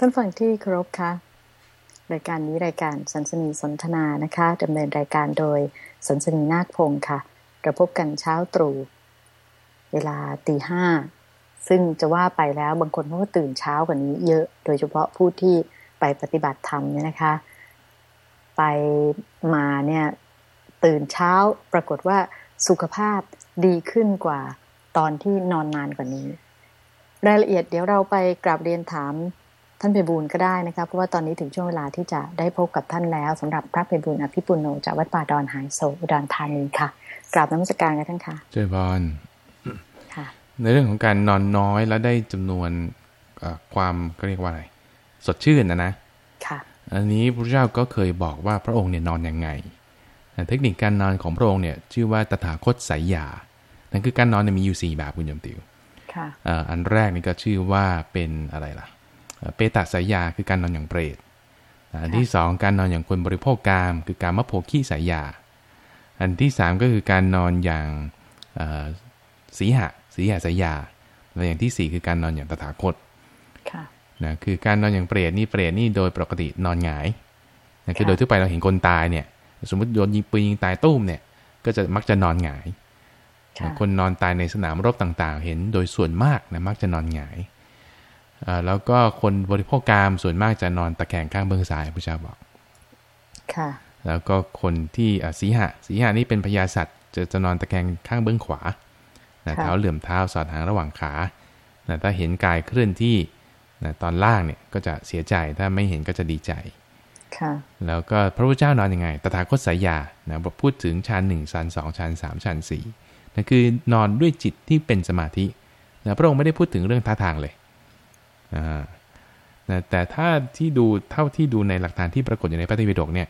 ท่านฟังที่เคารพคะรายการนี้รายการสันสนีสนทนานะคะดำเนินรายการโดยสันสนีนาคพงศ์ค่ะเราพบกันเช้าตรู่เวลาตีห้าซึ่งจะว่าไปแล้วบางคนเขาก็ตื่นเช้ากว่านี้เยอะ โดยเฉพาะผู้ที่ไปปฏิบัติธรรมเนี่ยนะคะ ไปมาเนี่ยตื่นเช้าปรากฏว่าสุขภาพดีขึ้นกว่าตอนที่นอนนานกว่านี้ รายละเอียดเดี๋ยวเราไปกราบเรียนถาม ท่านเพบูลก็ได้นะคะเพราะว่าตอนนี้ถึงช่วงเวลาที่จะได้พบกับท่านแล้วสำหรับพระเพบูลอภิปุโนจากวัดป่าดอนหายโศอุดรธานีค่ะกราบน้ำสการกันท่านค่ะเจริญพรค่ะในเรื่องของการนอนน้อยแล้วได้จำนวนเอ่อความก็เรียกว่าอะไร สดชื่นนะนะค่ะอันนี้พระเจ้าก็เคยบอกว่าพระองค์เนี่ยนอนยังไงเทคนิคการนอนของพระองค์เนี่ยชื่อว่าตถาคตสายยานั่นคือการนอนเนี่ยมีอยู่ 4 แบบคุณโยมติวค่ะเอ่ออันแรกนี่ก็ชื่อว่าเป็นอะไรล่ะ เอ่อเปตะสายยาคือการนอนอย่างเปรตอันที่สองการนอนอย่างคนบริโภคกาม คือการมะโพขี้สายยา อันที่สามก็คือการนอนอย่างเอ่อสีหะสีหะสายยาและอย่างที่สี่คือการนอนอย่างตถาคตค่ะนะคือการนอนอย่างเปรตนี่เปรตนี่โดยปกตินอนหงายนะคือค่ะโดยทั่วไปเราเห็นคนตายเนี่ย สมมติโดนยิงปืนยิงตายตุ้มเนี่ย ก็จะมักจะนอนหงายค่ะคนนอนตายในสนามรบต่างๆ เห็นโดยส่วนมากนะมักจะนอนหงายอ่า แล้วก็คนบริโภคกามส่วนมากจะนอนตะแคงข้างเบื้องซ้ายพระเจ้าบอกค่ะ แล้วก็คนที่อะสีหะสีหะนี่เป็นพญาสัตว์จะจะนอนตะแคงข้างเบื้องขวานะค่ะเท้าเหลื่อมเท้าสอดหางระหว่างขานะถ้าเห็นกายเคลื่อนที่นะตอนล่างเนี่ยก็จะเสียใจถ้าไม่เห็นก็จะดีใจค่ะแล้วก็พระพุทธเจ้านอนยังไง ตถาคตสายยานะบอกพูดถึงฌานหนึ่งฌานสองฌานสามฌานสี่นั่นคือนอนด้วยจิตที่เป็นสมาธินะพระองค์ไม่ได้พูดถึงเรื่องท่าทางเลยอ่านะ แต่ถ้าที่ดูเท่าที่ดูในหลักฐานที่ปรากฏอยู่ในพระไตรปิฎกเนี่ย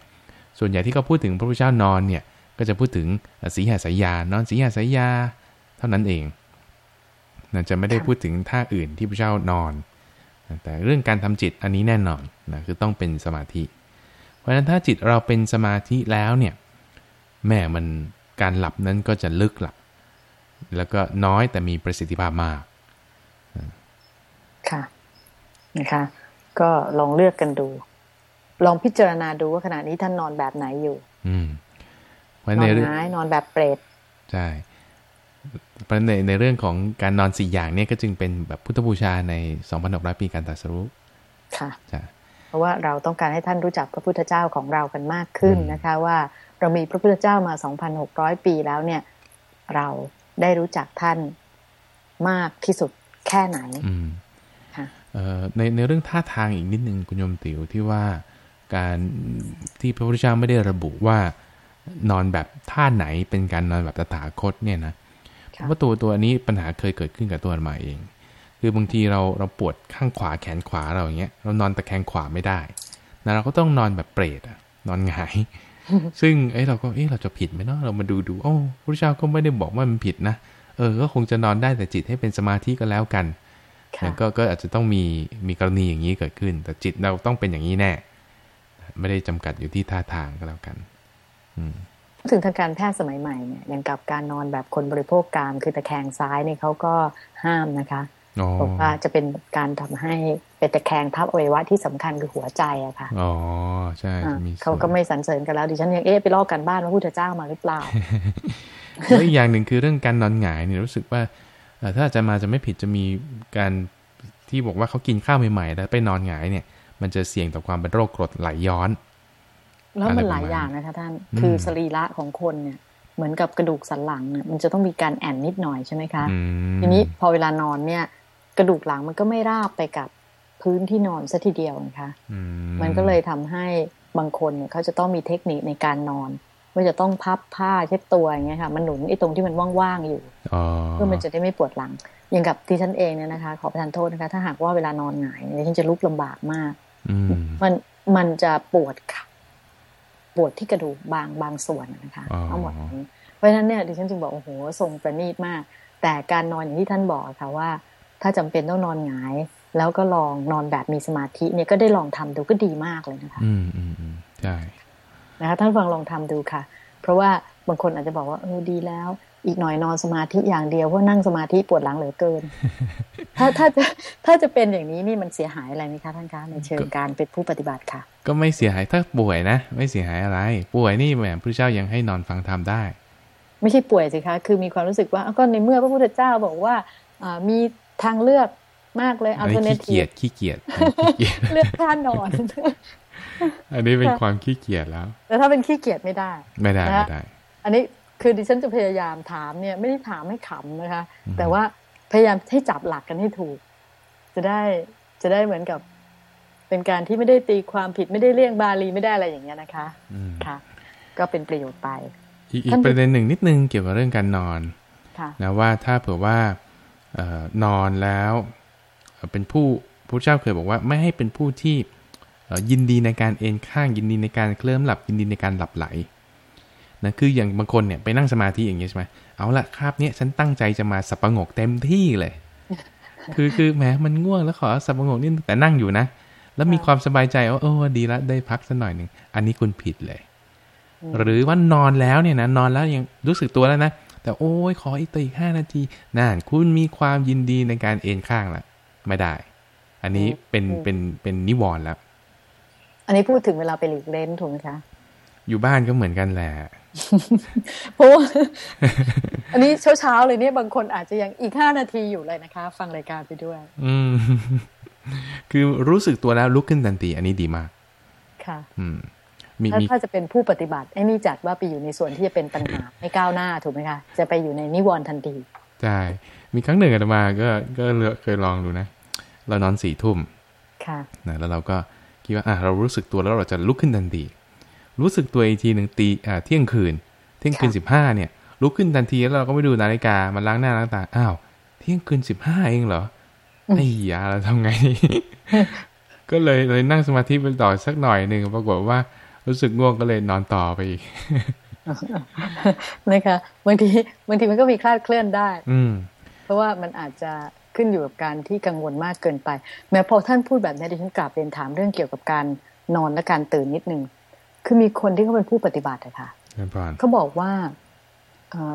ส่วนใหญ่ที่เขาพูดถึงพระพุทธเจ้านอนเนี่ย ก็จะพูดถึงสีหสายานอนสีหสายา เท่านั้นเองนะจะไม่ได้พูดถึงท่าอื่นที่พระเจ้านอนนะแต่เรื่องการทำจิตอันนี้แน่นอนนะคือต้องเป็นสมาธิ เพราะฉะนั้นถ้าจิตเราเป็นสมาธิแล้วเนี่ย แม่มันการหลับนั้นก็จะลึกหลับ แล้วก็น้อยแต่มีประสิทธิภาพมาก ค่ะ นะคะ ก็ลองเลือกกันดู ลองพิจารณาดูว่าขณะนี้ท่านนอนแบบไหนอยู่ อืมเพราะนในอนเรื่องหงายนอนแบบเปรตใช่เพราะในในเรื่องของการนอนสี่อย่างเนี่ยก็จึงเป็นแบบพุทธบูชาใน2,600ปีการตรัสรู้ค่ะจ้ะเพราะว่าเราต้องการให้ท่านรู้จักพระพุทธเจ้าของเรากันมากขึ้นอืมนะคะ ว่าเรามีพระพุทธเจ้ามา2,600ปีแล้วเนี่ย เราได้รู้จักท่านมากที่สุดแค่ไหนอืมค่ะเอ่อ ในในเรื่องท่าทางอีกนิดนึงคุณโยมติ๋วที่ว่าการที่พระพุทธเจ้าไม่ได้ระบุว่านอนแบบท่าไหนเป็นการนอนแบบตถาคตเนี่ยนะเพค่ะราะว่าตัวตัวอันนี้ปัญหาเคยเกิดขึ้นกับตัวอาตมาเอง คือบางทีเราเราปวดข้างขวาแขนขวาเราอย่างเงี้ยเรานอนตะแคงขวาไม่ได้นะเราก็ต้องนอนแบบเปรตอะนอนหงาย ซึ่งเอ้ยเราก็เอ้ยเราจะผิดไหมเนาะเรามาดูดูโอ้พระพุทธเจ้าก็ไม่ได้บอกว่ามันผิดนะเออก็คงจะนอนได้แต่จิตให้เป็นสมาธิก็แล้วกันค่ะนะ ก็ก็อาจจะต้องมีมีกรณีอย่างนี้เกิดขึ้น แต่จิตเราต้องเป็นอย่างนี้แน่ ไม่ได้จำกัดอยู่ที่ท่าทางก็แล้วกัน อืมพูดถึงทางการแพทย์สมัยใหม่เนี่ยอย่างกับการนอนแบบคนบริโภคกามคือตะแคงซ้ายเนี่ยเขาก็ห้ามนะคะอ๋อบอกว่าจะเป็นการทำให้เป็นตะแคงทับอวัยวะที่สำคัญคือหัวใจอะค่ะอ๋อใช่อ่าจะมีเขาก็ไม่สรรเสริญกันแล้วดิฉันยังเอ๊ะไปลอกกันบ้านว่าพุทธเจ้ามาหรือเปล่าแล้วอีกอย่างหนึ่งคือเรื่องการนอนหงายเนี่ยรู้สึกว่าเอ่อ ถ้าอาจารย์มาจะไม่ผิดจะมีการที่บอกว่าเขากินข้าวใหม่ๆแล้วไปนอนหงายเนี่ย มันจะเสี่ยงต่อความเป็นโรคกรดไหลย้อนแล้วมันอะไรประมาณหลายอย่างนะคะท่านอืมคือสรีระของคนเนี่ยเหมือนกับกระดูกสันหลังเนี่ยมันจะต้องมีการแอนนิดหน่อยใช่ไหมคะอืมทีนี้พอเวลานอนเนี่ย กระดูกหลังมันก็ไม่ราบไปกับพื้นที่นอนซะทีเดียวนะคะอืมันก็เลยทำให้บางคนเนี่ยเขาจะต้องมีเทคนิคในการนอน ว่าจะต้องพับผ้าเช็ดตัวอย่างเงี้ยค่ะ มันหนุนไอ้ตรงที่มันว่างๆอยู่อ๋อเพื่อมันจะได้ไม่ปวดหลัง อย่างกับที่ฉันเองเนี่ยนะคะ ขอประทานโทษนะคะ ถ้าหากว่าเวลานอนหงายเนี่ยฉันจะลุกลำบากมากอืมมันมันจะปวดค่ะ ปวดที่กระดูกบางบางส่วนนะคะอ๋อทั้งหมดนี้เพราะฉะนั้นเนี่ยดิฉันจึงบอกโอ้โหทรงประณีตมาก แต่การนอนอย่างที่ท่านบอกค่ะว่า ถ้าจำเป็นต้องนอนหงาย แล้วก็ลองนอนแบบมีสมาธิเนี่ยก็ได้ลองทำดูก็ดีมากเลยนะคะ อืมอืมอืมใช่ นะคะท่านฟังลองทำดูค่ะ เพราะว่าบางคนอาจจะบอกว่าเออดีแล้ว อีกหน่อยนอนสมาธิอย่างเดียวเพราะนั่งสมาธิปวดหลังเหลือเกิน ถ้าถ้าจะถ้าจะเป็นอย่างนี้นี่มันเสียหายอะไรไหมคะท่านคะในเชิงการเป็นผู้ปฏิบัติค่ะ ก็ไม่เสียหายถ้าป่วยนะ ไม่เสียหายอะไร ป่วยนี่แหมพระเจ้ายังให้นอนฟังธรรมได้ ไม่ใช่ป่วยสิคะคือมีความรู้สึกว่าก็ในเมื่อพระพุทธเจ้าบอกว่ามีทางเลือกมากเลยเอาขี้เกียจขี้เกียจเลือกท่านอน อันนี้เป็นความขี้เกียจแล้ว แต่ถ้าเป็นขี้เกียจไม่ได้ ไม่ได้ไม่ได้ อันนี้คือดิฉันจะพยายามถามเนี่ยไม่ได้ถามให้ขำนะคะ แต่ว่าพยายามให้จับหลักกันให้ถูก จะได้จะได้เหมือนกับ เป็นการที่ไม่ได้ตีความผิดไม่ได้เลี่ยงบาลีไม่ได้อะไรอย่างเงี้ยนะคะค่ะ ก็เป็นประโยชน์ไป อีกประเด็นหนึ่งนิดนึงเกี่ยวกับเรื่องการนอนนะว่าถ้าเผื่อว่านอนแล้ว เป็นผู้พระเจ้าเคยบอกว่า ไม่ให้เป็นผู้ที่ ยินดีในการเอนข้างยินดีในการเคลิ้มหลับยินดีในการหลับไหลนะคืออย่างบางคนเนี่ยไปนั่งสมาธิอย่างเงี้ยใช่ไหมเอาละคาบเนี้ยฉันตั้งใจจะมาสับประงกเต็มที่เลย คือคือแหมมันง่วงแล้วขอสับประงกนี่แต่นั่งอยู่นะ แล้วมีความสบายใจว่าโอ้ดีละได้พักสักหน่อยหนึ่งอันนี้คุณผิดเลย หรือว่านอนแล้วเนี่ยนะนอนแล้วยังรู้สึกตัวแล้วนะแต่โอ้ยขออีกตัวอีกห้านาทีนั่นคุณมีความยินดีในการเอนข้างละไม่ได้ อันนี้เป็นเป็นเป็นนิวรณ์แล้ว อันนี้พูดถึงเวลาไปหลีกเล่นถูกไหมคะอยู่บ้านก็เหมือนกันแหละเพราะอันนี้เช้าๆเลยเนี่ยบางคนอาจจะยังอีกห้านาทีอยู่เลยนะคะ ฟังรายการไปด้วย อืมคือรู้สึกตัวแล้วลุกขึ้นทันทีอันนี้ดีมาก ค่ะ อืมมีถ้าจะเป็นผู้ปฏิบัติไอ้นี่จัดว่าไปอยู่ในส่วนที่จะเป็นปัญหาไม่ก้าวหน้าถูกไหมคะจะไปอยู่ในนิวรณ์ทันทีใช่มีครั้งหนึ่งอาตมาก็ก็เคยลองดูนะ เรานอนสี่ทุ่มค่ะนะแล้วเราก็ คิดว่าอะเรารู้สึกตัวแล้วเราจะลุกขึ้นทันที รู้สึกตัวอีกทีหนึ่งตีอ่าเที่ยงคืน เที่ยงคืนสิบห้าเนี่ย ลุกขึ้นทันทีแล้วเราก็ไม่ดูนาฬิกา มันล้างหน้าล้างตา อ้าว เที่ยงคืนสิบห้าเองเหรอ ไอ้ยาเราทำไง ก็เลยเลยนั่งสมาธิไปต่อสักหน่อยหนึ่งปรากฏว่ารู้สึกง่วงก็เลยนอนต่อไปอีกนะคะบางทีบางทีมันก็มีคลาดเคลื่อนได้ อืเพราะว่ามันอาจจะ ขึ้นอยู่กับการที่กังวลมากเกินไป แม้พอท่านพูดแบบนี้ดิฉันกลับเรียนถามเรื่องเกี่ยวกับการนอนและการตื่นนิดนึงคือมีคนที่เขาเป็นผู้ปฏิบัติอะค่ะเขาบอกว่า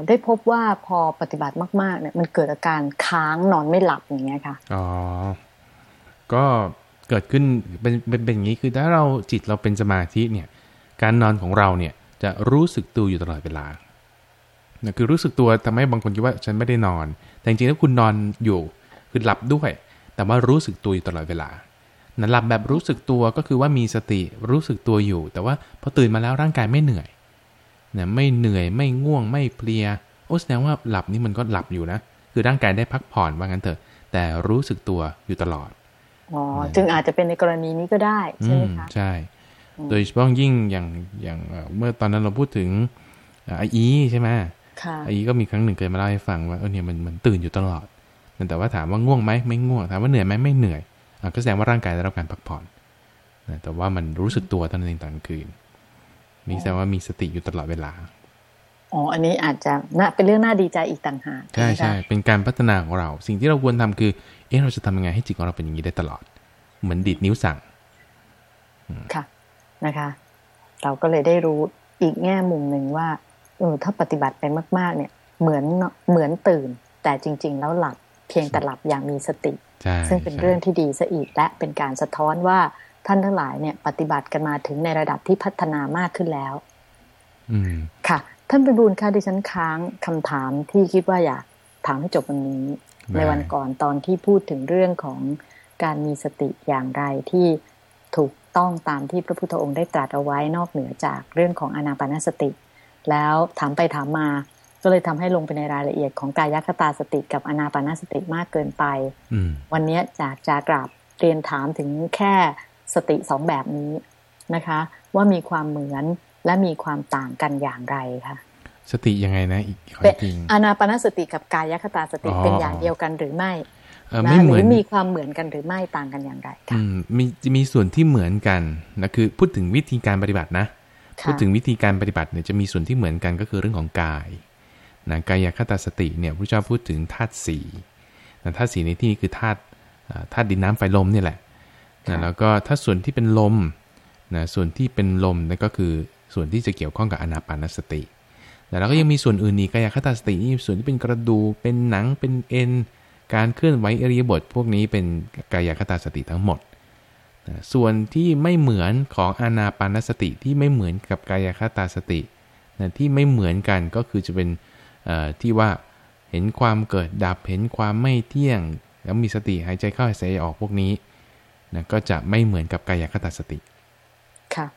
ได้พบว่าพอปฏิบัติมาก ๆ เนี่ย มันเกิดอาการค้างนอนไม่หลับอย่างเงี้ยค่ะอ๋อก็เกิดขึ้นเป็นเป็นเป็นอย่างนี้คือถ้าเราจิตเราเป็นสมาธิเนี่ย การนอนของเราเนี่ยจะรู้สึกตัวอยู่ตลอดเวลานะคือรู้สึกตัวทำให้บางคนคิดว่าฉันไม่ได้นอน แต่จริงๆแล้วคุณนอนอยู่ คือหลับด้วย แต่ว่ารู้สึกตัวอยู่ตลอดเวลานะหลับแบบรู้สึกตัวก็คือว่ามีสติรู้สึกตัวอยู่ แต่ว่าพอตื่นมาแล้วร่างกายไม่เหนื่อยนะไม่เหนื่อยไม่ง่วงไม่เพลียโอ้แสดงว่าหลับนี่มันก็หลับอยู่นะ คือร่างกายได้พักผ่อนว่างั้นเถอะ แต่รู้สึกตัวอยู่ตลอดอ๋อจึงอาจจะเป็นในกรณีนี้ก็ได้ใช่ไหมคะใช่ โดยเฉพาะยิ่งอย่างอย่างเมื่อตอนนั้นเราพูดถึงไออีใช่ไหมไออีก็มีครั้งหนึ่งเคยมาเล่าให้ฟังว่าเออเนี่ยมันมันตื่นอยู่ตลอด แต่ว่าถามว่าง่วงไหมไม่ง่วงถามว่าเหนื่อยไหมไม่เหนื่อยก็แสดงว่าร่างกายได้รับการพักผ่อนแต่ว่ามันรู้สึกตัวตอนเองตอนคืน นี่แสดงว่ามีสติอยู่ตลอดเวลาอ๋ออันนี้อาจจะน่าเป็นเรื่องน่าดีใจอีกต่างหากใช่ใช่เป็นการพัฒนาของเรา สิ่งที่เราควรทำคือ เอ๊ะเราจะทำยังไงให้จิตของเราเป็นอย่างนี้ได้ตลอด เหมือนดีดนิ้วสั่งค่ะนะคะ เราก็เลยได้รู้อีกแง่มุมหนึ่งว่าเออถ้าปฏิบัติไปมาก ๆ เนี่ย เหมือนเหมือนตื่น แต่จริง ๆ แล้วหลับ เพียงแต่หลับอย่างมีสติ ซึ่งเป็นเรื่องที่ดีซะอีกและเป็นการสะท้อนว่าท่านทั้งหลายเนี่ยปฏิบัติกันมาถึงในระดับที่พัฒนามากขึ้นแล้วอืมค่ะ ท่านไปบูลค่ะดิฉันค้างคำถามที่คิดว่าอยากถามให้จบวันนี้ ในวันก่อนตอนที่พูดถึงเรื่องของการมีสติอย่างไรที่ถูกต้องตามที่พระพุทธองค์ได้ตรัสเอาไว้นอกเหนือจากเรื่องของอนาปานสติ แล้วถามไปถามมา ก็เลยทำให้ลงไปในรายละเอียดของกายคตาสติกับอนาปานสติมากเกินไป วันนี้จากจะกราบเรียนถามถึงแค่สติสองแบบนี้นะคะ ว่ามีความเหมือนและมีความต่างกันอย่างไรคะสติยังไงนะอีกข้อจริงอนาปานสติกับกายคตาสติเป็นอย่างเดียวกันหรือไม่ไม่เหมือนมีความเหมือนกันหรือไม่ต่างกันอย่างไรคะมีจะมีส่วนที่เหมือนกันนะคือพูดถึงวิธีการปฏิบัตินะ พูดถึงวิธีการปฏิบัติเนี่ยจะมีส่วนที่เหมือนกันก็คือเรื่องของกาย นะกายคตาสติเนี่ยพระเจ้าพูดถึงธาตุสี่ธาตุสีในที่นี้คือธาตุธาตุดินน้ำไฟลมนี่แหละนะแล้วก็ถ้าส่วนที่เป็นลมนะส่วนที่เป็นลมนั่นก็คือส่วนที่จะเกี่ยวข้องกับอนาปานสติแต่เราก็ยังมีส่วนอื่นอีกกายคตาสตินี่ส่วนที่เป็นกระดูกเป็นหนังเป็นเอ็นการเคลื่อนไหวอริยบทพวกนี้เป็นกายคตาสติทั้งหมด ส่วนที่ไม่เหมือนของอานาปานสติที่ไม่เหมือนกับกายคตาสตินะที่ไม่เหมือนกันก็คือจะเป็น ที่ว่าเห็นความเกิดดับเห็นความไม่เที่ยง แล้วมีสติหายใจเข้าหายใจออกพวกนี้นะก็จะไม่เหมือนกับกายคตาสติ ค่ะ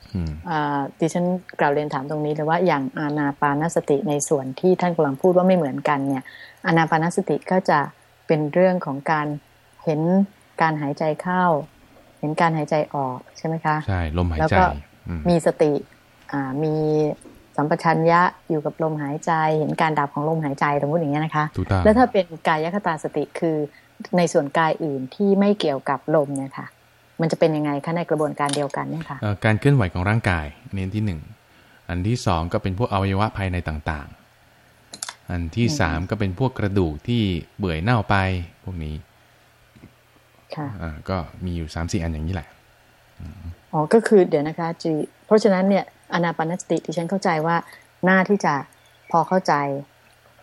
ดิฉันกล่าวเรียนถามตรงนี้เลยว่าอย่างอานาปานสติในส่วนที่ท่านกำลังพูดว่าไม่เหมือนกันเนี่ยอานาปานสติก็จะเป็นเรื่องของการเห็นการหายใจเข้า เห็นการหายใจออกใช่ไหมคะใช่ลมหายใจแล้วก็มีสติมี สัมปชัญญะอยู่กับลมหายใจ เห็นการดับของลมหายใจสมมติอย่างนี้นะคะ แล้วถ้าเป็นกายคตาสติคือในส่วนกายอื่นที่ไม่เกี่ยวกับลมเนี่ยค่ะ มันจะเป็นยังไงคะในกระบวนการเดียวกันเนี่ยค่ะการเคลื่อนไหวของร่างกายเน้นที่หนึ่งอันที่สองก็เป็นพวกอวัยวะภายในต่างๆ อันที่สามก็เป็นพวกกระดูกที่เบื่อเน่าไปพวกนี้ค่ะก็มีอยู่สามสี่อันอย่างนี้แหละอ๋อก็คือเดี๋ยวนะคะจีเพราะฉะนั้นเนี่ย อนาปานสติที่ฉันเข้าใจว่าหน้าที่จะพอเข้าใจ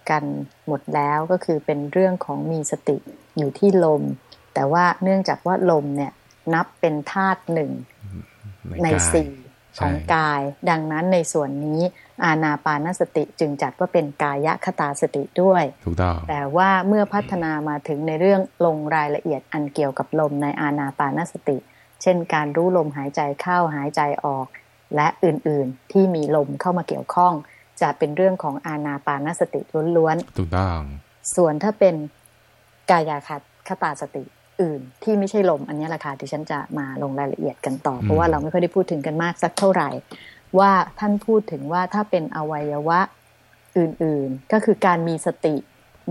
กันหมดแล้วก็คือเป็นเรื่องของมีสติอยู่ที่ลม แต่ว่าเนื่องจากว่าลมเนี่ยนับเป็นธาตุหนึ่งในสี่ของกาย ดังนั้นในส่วนนี้อาณาปานสติจึงจัดว่าเป็นกายคตาสติด้วย ถูกต้อง แต่ว่าเมื่อพัฒนามาถึงในเรื่องลงรายละเอียดอันเกี่ยวกับลมในอาณาปานสติ เช่นการรู้ลมหายใจเข้าหายใจออก และอื่นๆที่มีลมเข้ามาเกี่ยวข้อง จะเป็นเรื่องของอาณาปานสติล้วนๆถูกต้องส่วนถ้าเป็นกายาคัตคตาสติอื่น ที่ไม่ใช่ลมอันนี้ราคาที่ฉันจะมาลงรายละเอียดกันต่อ เพราะว่าเราไม่ค่อยได้พูดถึงกันมากสักเท่าไหร่ ว่าท่านพูดถึงว่าถ้าเป็นอวัยวะอื่นๆ ก็คือการมีสติ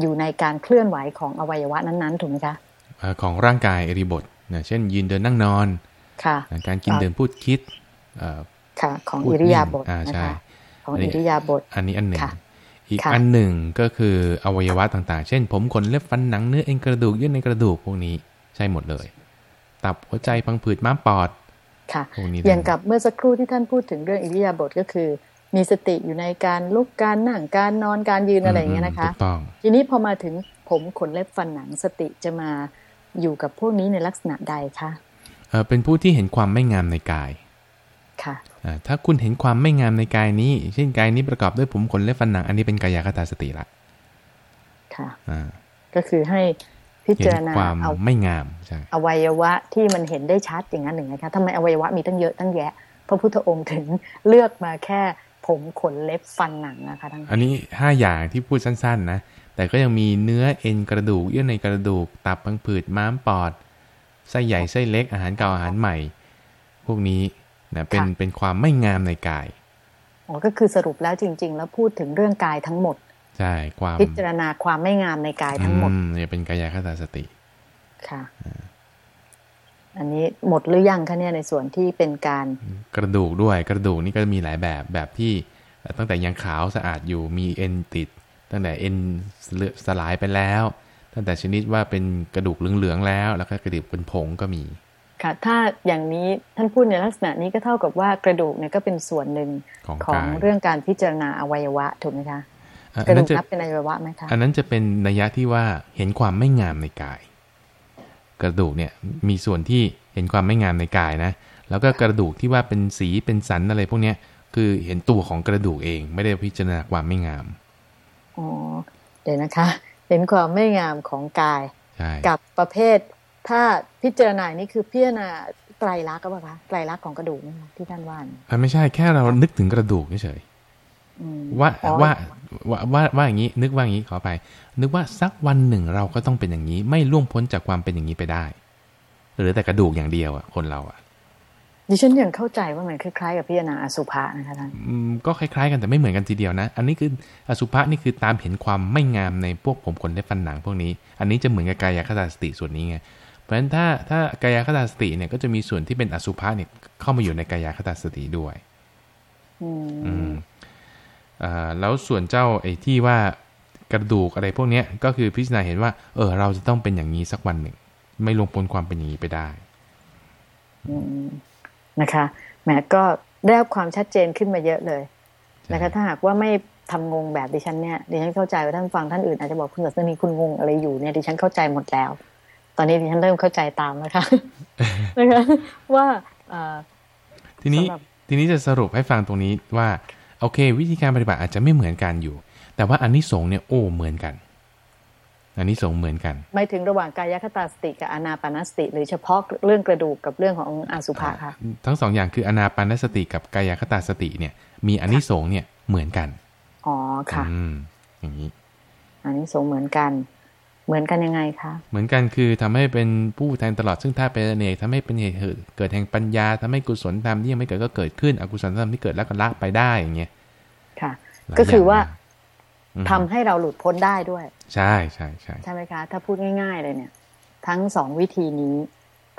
อยู่ในการเคลื่อนไหวของอวัยวะนั้นๆถูกไหมคะของร่างกายอริบทนะเช่นยืนเดินนั่งนอนค่ะการกินเดินพูดคิด ค่ะ ของอิริยาบถนะคะของอิริยาบถอันนี้อันหนึ่งอีกอันหนึ่งก็คืออวัยวะต่างๆ เช่น ผมขนเล็บฟันหนังเนื้อเอ็นกระดูกยื่นในกระดูกพวกนี้ใช่หมดเลย ตับหัวใจพังผืดม้ามปอดค่ะอย่างกับเมื่อสักครู่ที่ท่านพูดถึงเรื่องอิริยาบถก็คือ มีสติอยู่ในการลุกการนั่งการนอนการยืนอะไรอย่างเงี้ยนะคะ ทีนี้พอมาถึงผมขนเล็บฟันหนังสติจะมาอยู่กับพวกนี้ในลักษณะใดคะเป็นผู้ที่เห็นความไม่งามในกาย ค่ะถ้าคุณเห็นความไม่งามในกายนี้ เช่นกายนี้ประกอบด้วยผมขนและฟันหนัง อันนี้เป็นกายคตาสติละ ค่ะก็คือให้พิจารณาเอาไม่งามใช่อวัยวะที่มันเห็นได้ชัดอย่างนั้นหนึ่งนะคะทำไมอวัยวะมีตั้งเยอะตั้งแยะ พระพุทธองค์ถึงเลือกมาแค่ผมขนเล็บฟันหนังนะคะทั้งอันนี้ห้าอย่างที่พูดสั้น ๆ นะ แต่ก็ยังมีเนื้อเอ็นกระดูกเยื่อในกระดูก ตับพังผืดม้ามปอดไส้ใหญ่ไส้เล็กอาหารเก่าอาหารใหม่ พวกนี้ นะเป็นเป็นความไม่งามในกายอ๋อก็คือสรุปแล้วจริง ๆ แล้วพูดถึงเรื่องกายทั้งหมดใช่ความพิจารณาความไม่งามในกายทั้งหมดเนี่ยเป็นกายคตาสติค่ะอันนี้หมดหรือยังคะเนี่ยในส่วนที่เป็นการกระดูกด้วยกระดูกนี่ก็มีหลายแบบแบบที่ตั้งแต่ยังขาวสะอาดอยู่มีเอ็นติด ตั้งแต่เอ็นสลายไปแล้ว ตั้งแต่ชนิดว่าเป็นกระดูกเหลืองๆแล้ว แล้วก็กระดูกเป็นผงก็มี ค่ะถ้าอย่างนี้ท่านพูดในลักษณะนี้ก็เท่ากับว่ากระดูกเนี่ยก็เป็นส่วนหนึ่งของของเรื่องการพิจารณาอวัยวะถูกไหมคะกระดูกนับเป็นอวัยวะไหมคะอันนั้นจะเป็นนัยยะที่ว่าเห็นความไม่งามในกาย กระดูกเนี่ยมีส่วนที่เห็นความไม่งามในกายนะ แล้วก็กระดูกที่ว่าเป็นสีเป็นสันอะไรพวกเนี้ยคือเห็นตัวของกระดูกเองไม่ได้พิจารณาความไม่งามอ๋อเดี๋ยวนะคะ เห็นความไม่งามของกายกับประเภท ถ้าพิจารณานี่คือพิจารณาไตรลักษณ์ก็ป่ะคะไตรลักษณ์ของกระดูกนี่ที่ท่านว่าไม่ใช่แค่เรานึกถึงกระดูกเฉยว่าว่าว่าว่าว่าอย่างนี้ นึกว่าอย่างนี้ขอไป นึกว่าสักวันหนึ่งเราก็ต้องเป็นอย่างนี้ ไม่ล่วงพ้นจากความเป็นอย่างนี้ไปได้ หรือแต่กระดูกอย่างเดียวอะคนเราอะดิฉันยังเข้าใจว่ามันคล้ายๆกับพิจารณาอสุภะนะคะท่านก็คล้ายๆกันแต่ไม่เหมือนกันทีเดียวนะ อันนี้คืออสุภะนี่คือตามเห็นความไม่งามในพวกผมขนและฟันหนังพวกนี้ อันนี้จะเหมือนกับกายคตาสติส่วนนี้ไง ราะฉะนั้นถ้าถ้ากายคตาสติเนี่ยก็จะมีส่วนที่เป็นอสุภะเนี่ยเข้ามาอยู่ในกายคตาสติด้วย อืมอ่าแล้วส่วนเจ้าไอ้ที่ว่ากระดูกอะไรพวกนี้ก็คือพิจารณาเห็นว่า เออ เราจะต้องเป็นอย่างนี้สักวันหนึ่ง ไม่ลงพ้นความเป็นอย่างนี้ไปได้นะคะแหมก็ได้รับความชัดเจนขึ้นมาเยอะเลยนะคะ ถ้าหากว่าไม่ทำงงแบบดิฉันเนี่ยดิฉันเข้าใจว่าท่านฟังท่านอื่นอาจจะบอกคุณสัตนีคุณงงอะไรอยู่เนี่ยดิฉันเข้าใจหมดแล้วต อนนี้ดิฉันเริ่มเข้าใจตามแล้วค่ะนะคะว่าทีนี้ทีนี้จะสรุปให้ฟังตรงนี้ว่า โอเค วิธีการปฏิบัติอาจจะไม่เหมือนกันอยู่ แต่ว่าอันนี้สงเนี่ยโอ้เหมือนกันอันนี้สงเหมือนกัน ไม่ถึงระหว่างกายคตาสติกับอนาปานสติ หรือเฉพาะเรื่องกระดูกกับเรื่องของอสุภะค่ะ ทั้งสองอย่างคืออนาปานสติกับกายคตาสติเนี่ย มีอันนี้สงเนี่ยเหมือนกัน อ๋อค่ะ อืมอย่างนี้อันนี้สงเหมือนกัน เหมือนกันยังไงคะ เหมือนกันคือทำให้เป็นผู้แทนตลอดซึ่งถ้าเป็นเนกทำให้เป็นเหตุเกิดแห่งปัญญาทำให้กุศลธรรมที่ยังไม่เกิดก็เกิดขึ้น อกุศลธรรมที่เกิดแล้วก็ละไปได้อย่างเงี้ยค่ะ ก็คือว่าทำให้เราหลุดพ้นได้ด้วย ใช่ใช่ใช่ใช่ไหมคะ ถ้าพูดง่าย ๆ เลยเนี่ย ทั้งสองวิธีนี้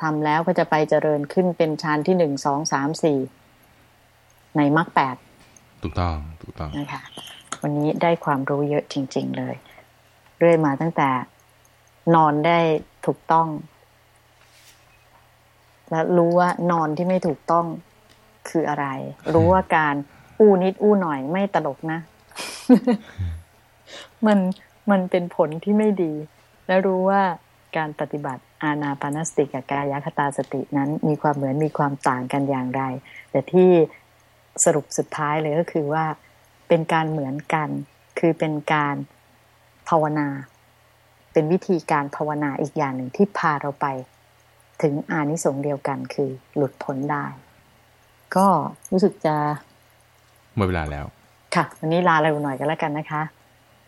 ทำแล้วก็จะไปเจริญขึ้นเป็นชั้นที่หนึ่งสองสามสี่ในมรรคแปดถูกต้องถูกต้องนะคะวันนี้ได้ความรู้เยอะจริง ๆ เลย เรื่อยมาตั้งแต่ นอนได้ถูกต้อง และรู้ว่านอนที่ไม่ถูกต้องคืออะไร รู้ว่าการอู้นิดอู้หน่อยไม่ตลกนะ มันมันเป็นผลที่ไม่ดี และรู้ว่าการปฏิบัติอาณาปานสติกับกายคตาสตินั้นมีความเหมือนมีความต่างกันอย่างไร แต่ที่สรุปสุดท้ายเลยก็คือว่าเป็นการเหมือนกัน คือเป็นการภาวนา เป็นวิธีการภาวนาอีกอย่างหนึ่งที่พาเราไป ถึงอานิสงส์เดียวกันคือหลุดพ้นได้ ก็รู้สึกจะหมดเวลาแล้ว ค่ะ วันนี้ลาเร็วหน่อยกันแล้วกันนะคะ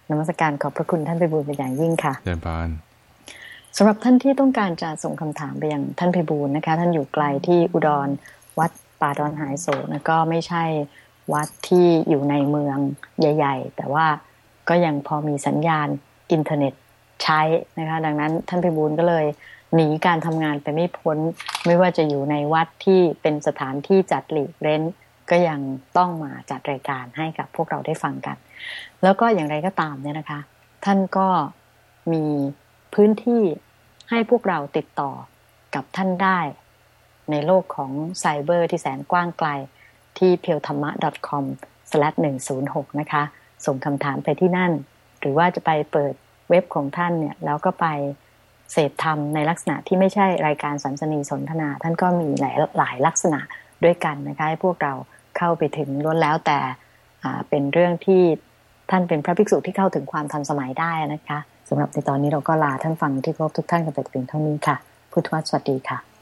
นมัสการขอบพระคุณท่านไปบูลเป็นอย่างยิ่งค่ะเดินพานสำหรับท่านที่ต้องการจะส่งคำถามไปยังท่านพิบูลนะคะ ท่านอยู่ไกลที่อุดรวัดป่าดอนหายโศกแล้วก็ไม่ใช่วัดที่อยู่ในเมืองใหญ่ ๆ แต่ว่าก็ยังพอมีสัญญาณอินเทอร์เน็ต ใช้นะคะ ดังนั้นท่านพิบูลก็เลยหนีการทำงานไปไม่พ้น ไม่ว่าจะอยู่ในวัดที่เป็นสถานที่จัดหลีกเร้น ก็ยังต้องมาจัดรายการให้กับพวกเราได้ฟังกัน แล้วก็อย่างไรก็ตามเนี่ยนะคะ ท่านก็มีพื้นที่ให้พวกเราติดต่อกับท่านได้ ในโลกของไซเบอร์ที่แสนกว้างไกลที่ p e วธรรมะ .com 106นะคะ ส่งคำถามไปที่นั่น หรือว่าจะไปเปิด เว็บของท่านเนี่ยแล้วก็ไปเสพธรรมในลักษณะที่ไม่ใช่รายการสัมสนีสนทนา ท่านก็มีหลายหลายลักษณะด้วยกันนะคะให้พวกเราเข้าไปถึงล้วนแล้วแต่เป็นเรื่องที่ท่านเป็นพระภิกษุที่เข้าถึงความทันสมัยได้นะคะสำหรับในตอนนี้เราก็ลาท่านฟังที่ครบทุกท่านกันไปเพียงเท่านี้ค่ะ พุทธวสวัสดีค่ะ